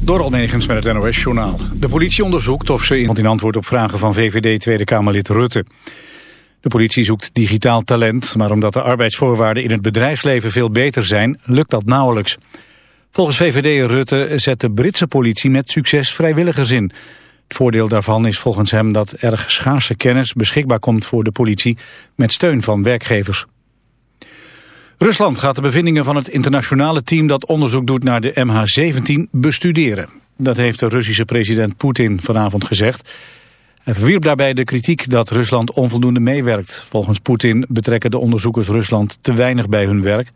Door Almegens met het NOS-journaal. De politie onderzoekt of ze in antwoord op vragen van VVD Tweede Kamerlid Rutte. De politie zoekt digitaal talent, maar omdat de arbeidsvoorwaarden in het bedrijfsleven veel beter zijn, lukt dat nauwelijks. Volgens VVD Rutte zet de Britse politie met succes vrijwilligers in. Het voordeel daarvan is volgens hem dat erg schaarse kennis beschikbaar komt voor de politie met steun van werkgevers. Rusland gaat de bevindingen van het internationale team dat onderzoek doet naar de MH17 bestuderen. Dat heeft de Russische president Poetin vanavond gezegd. Hij verwierp daarbij de kritiek dat Rusland onvoldoende meewerkt. Volgens Poetin betrekken de onderzoekers Rusland te weinig bij hun werk.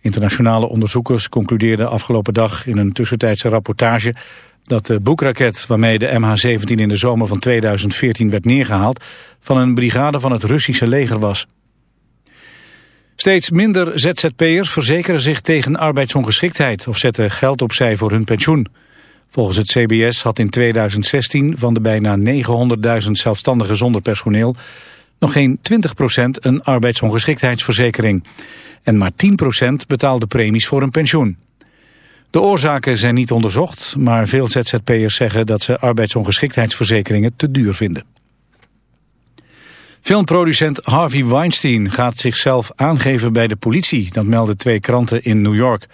Internationale onderzoekers concludeerden afgelopen dag in een tussentijdse rapportage dat de boekraket waarmee de MH17 in de zomer van 2014 werd neergehaald van een brigade van het Russische leger was. Steeds minder ZZP'ers verzekeren zich tegen arbeidsongeschiktheid of zetten geld opzij voor hun pensioen. Volgens het CBS had in 2016 van de bijna 900.000 zelfstandigen zonder personeel nog geen 20% een arbeidsongeschiktheidsverzekering. En maar 10% betaalde premies voor een pensioen. De oorzaken zijn niet onderzocht, maar veel ZZP'ers zeggen dat ze arbeidsongeschiktheidsverzekeringen te duur vinden. Filmproducent Harvey Weinstein gaat zichzelf aangeven bij de politie. Dat melden twee kranten in New York.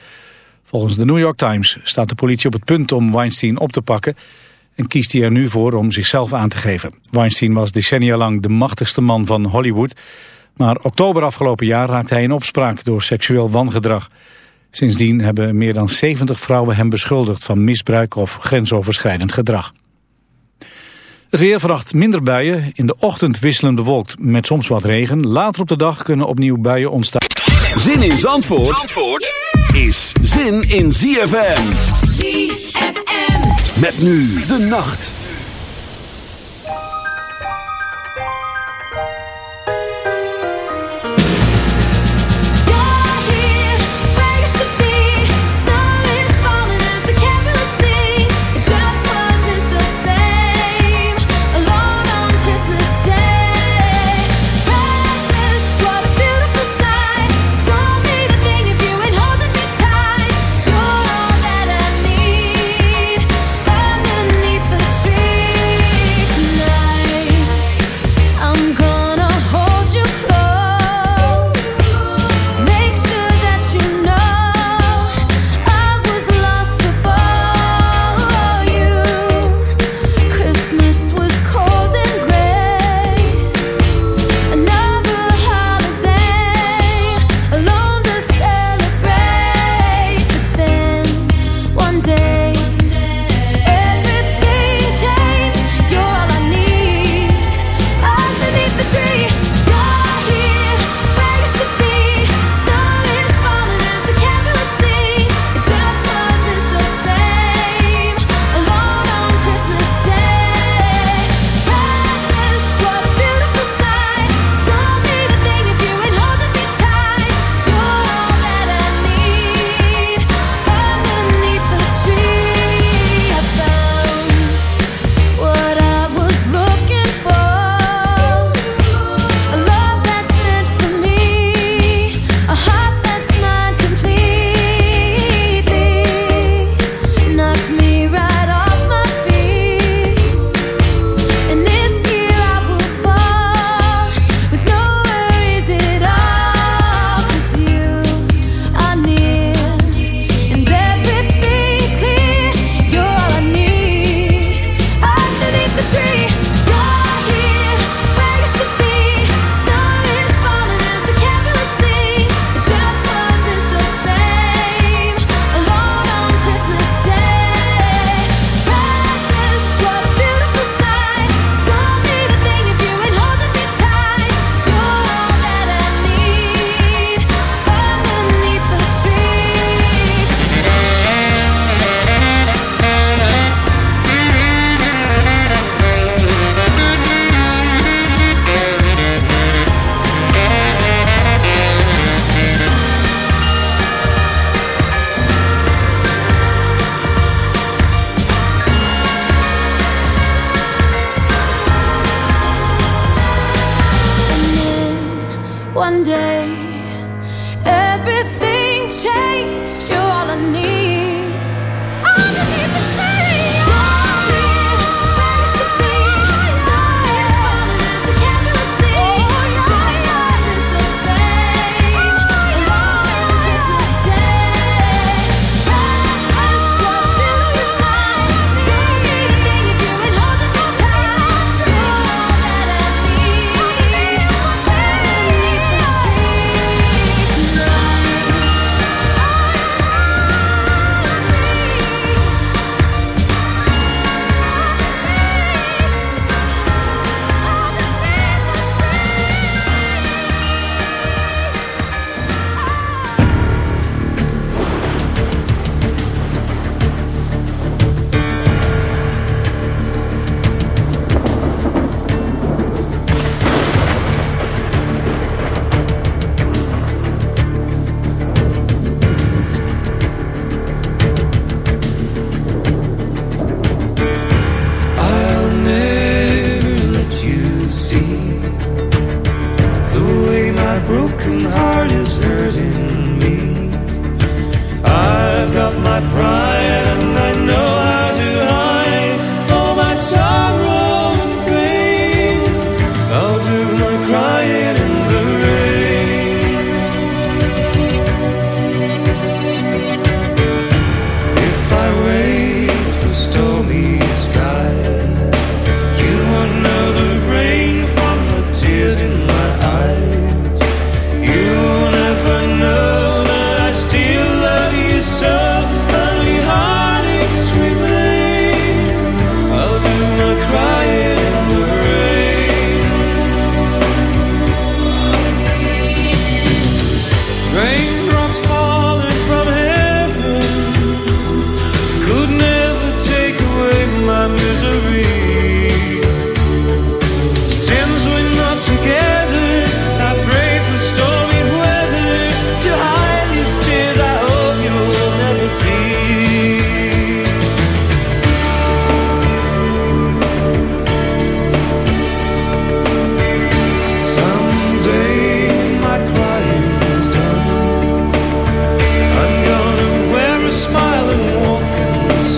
Volgens de New York Times staat de politie op het punt om Weinstein op te pakken... en kiest hij er nu voor om zichzelf aan te geven. Weinstein was decennia lang de machtigste man van Hollywood... maar oktober afgelopen jaar raakte hij in opspraak door seksueel wangedrag. Sindsdien hebben meer dan 70 vrouwen hem beschuldigd van misbruik of grensoverschrijdend gedrag. Het weer vannacht minder buien. In de ochtend wisselend bewolkt met soms wat regen. Later op de dag kunnen opnieuw buien ontstaan. Zin in Zandvoort, Zandvoort is zin in ZFM. ZFM. Met nu de nacht.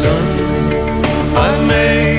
I'm sorry if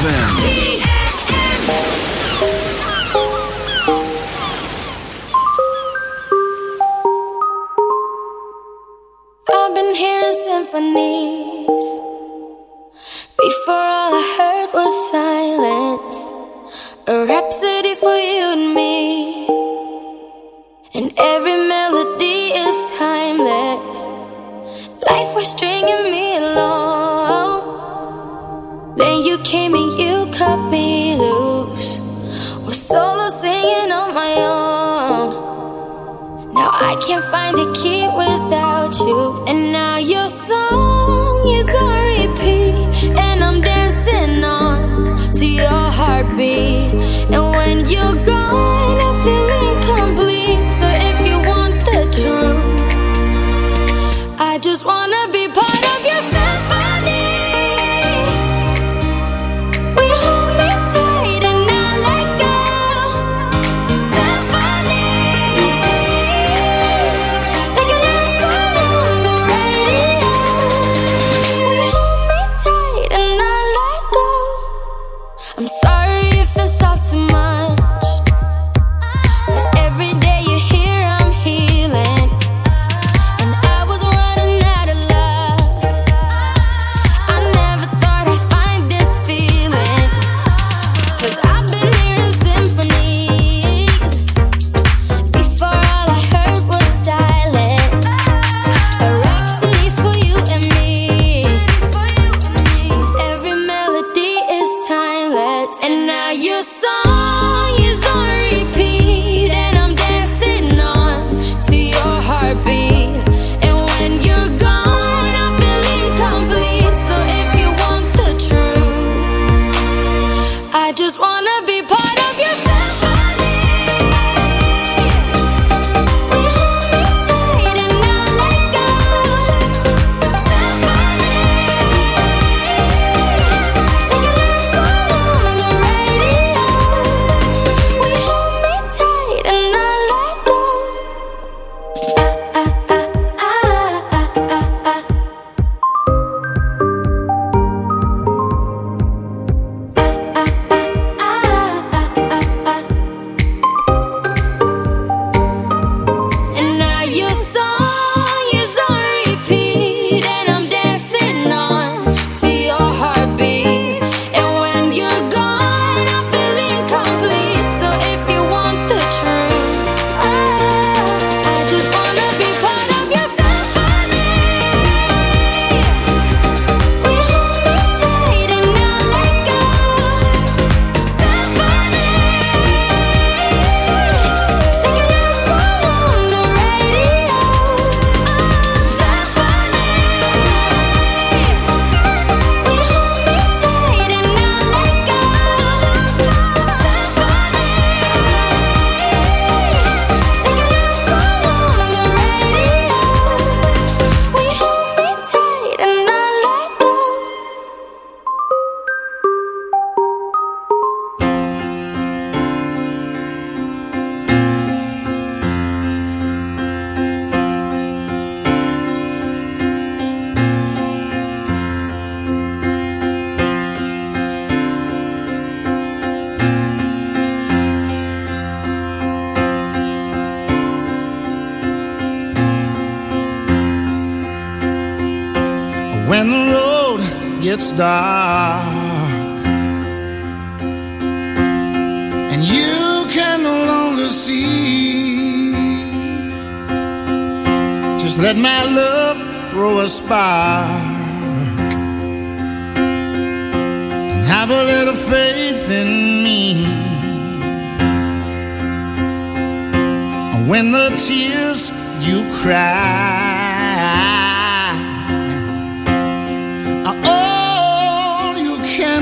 it's gets dark and you can no longer see. Just let my love throw a spark and have a little faith in me. When the tears you cry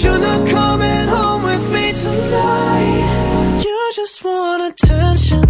shouldn't coming home with me tonight. You just want attention.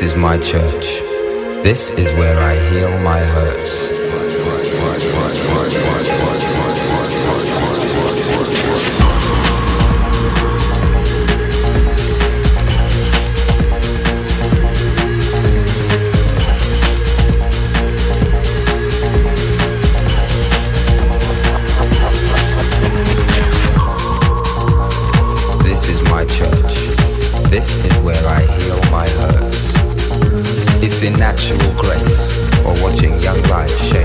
This is my church. This is where I 我尽量在线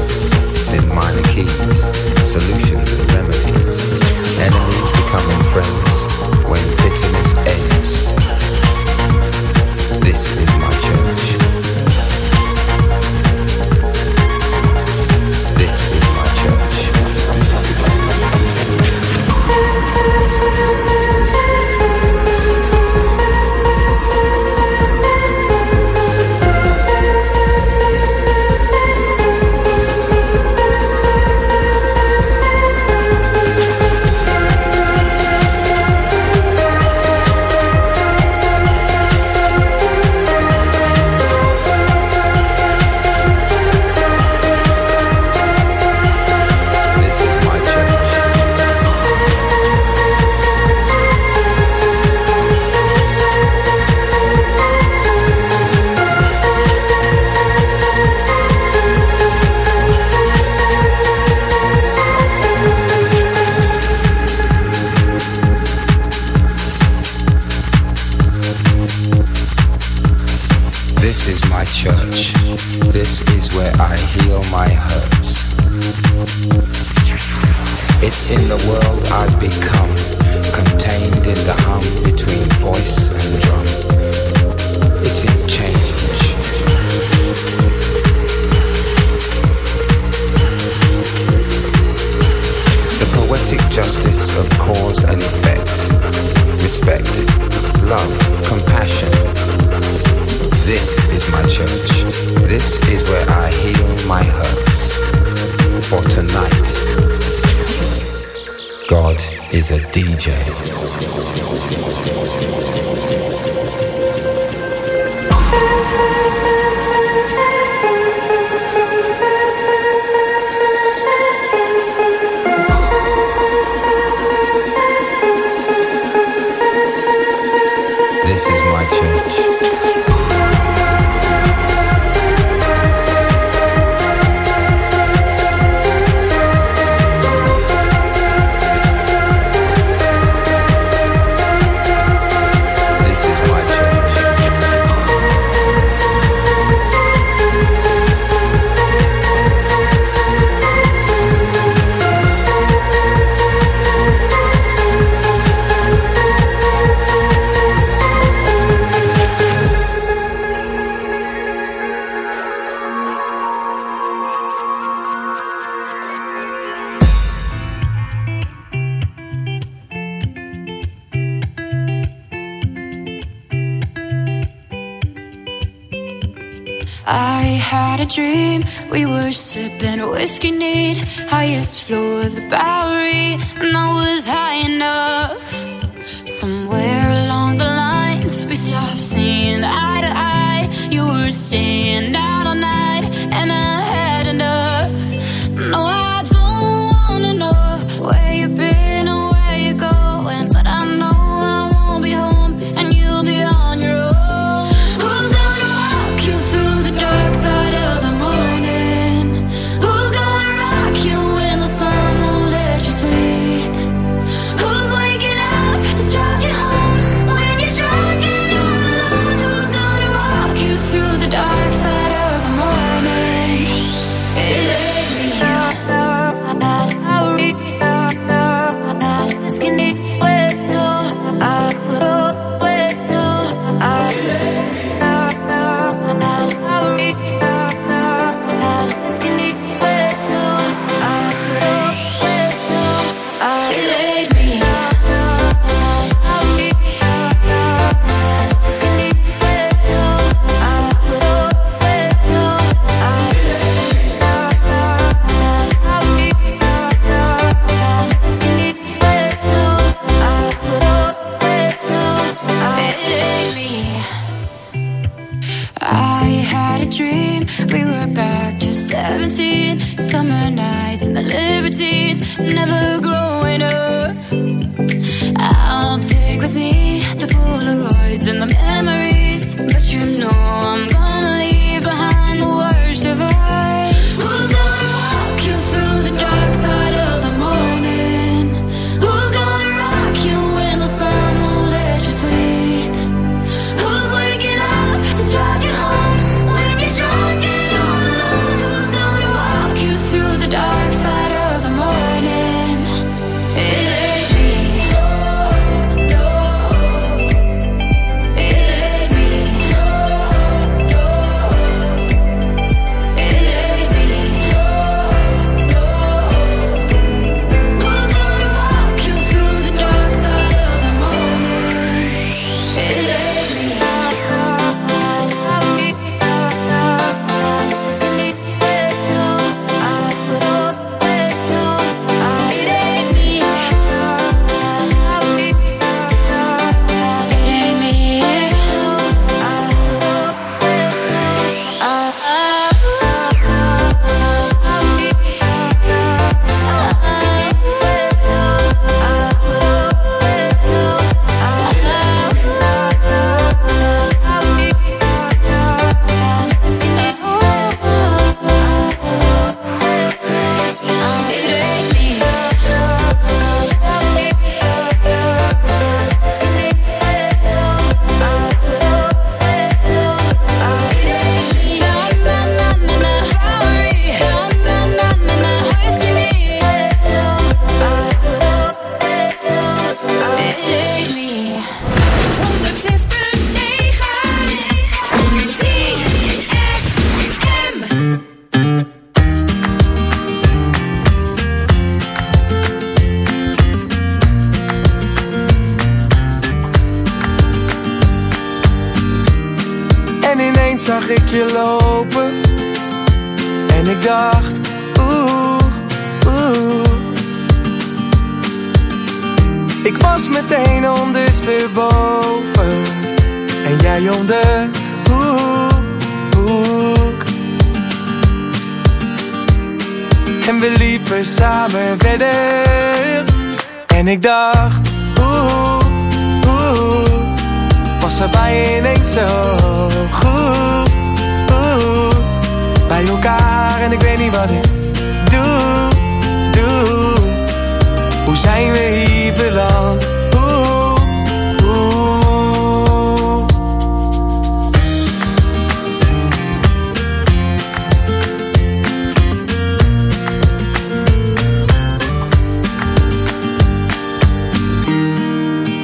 church. This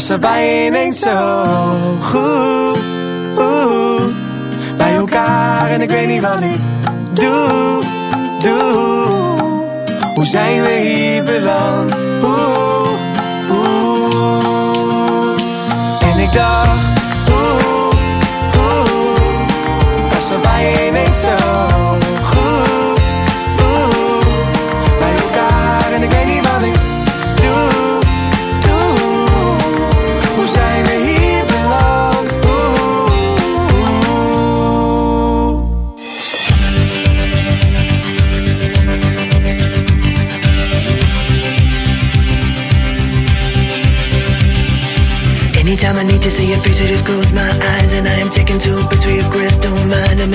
Was er bij ineens zo goed. Bij elkaar en ik weet niet wat ik doe, doe. Hoe zijn we hier beland? Oeh, oeh. En ik dacht, oeh, oeh. Was er bij ineens zo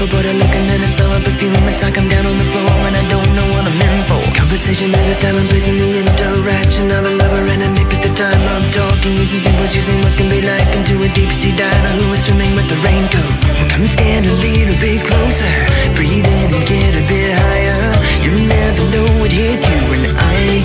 But I look and then I smell a perfume It's like I'm down on the floor and I don't know what I'm in for. Conversation is a time and place in the interaction of a lover and a mate But the time I'm talking. Using symbols Using what can be like into a deep sea diver Who is swimming with the raincoat. Come stand a little bit closer Breathe in and get a bit higher. You never know what hit you when I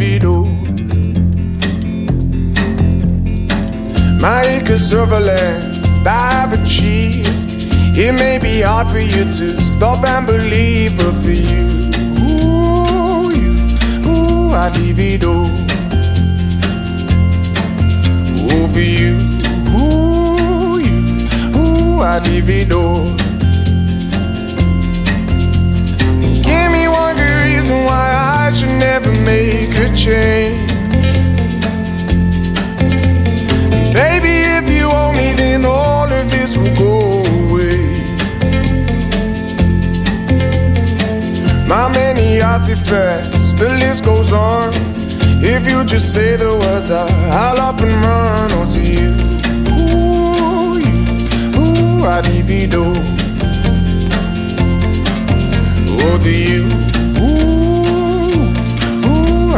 it all. My acres of land I've achieved. It may be hard for you to stop and believe, but for you, ooh, you, ooh, it all. Ooh, for you, ooh, you, ooh, I'd leave one reason why I should never make a change. Baby, if you owe me, then all of this will go away. My many artifacts, the list goes on. If you just say the words, I, I'll up and run onto you. Ooh, you, ooh, I'd divido. Oh, the you,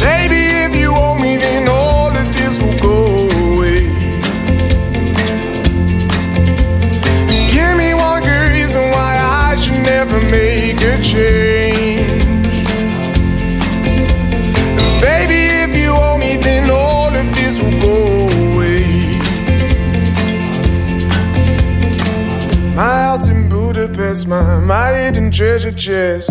Baby, if you owe me, then all of this will go away. Give me one good reason why I should never make a change. Baby, if you me, then all of this will go away. My house in Budapest, my, my hidden treasure chest.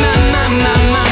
My, my, my, my,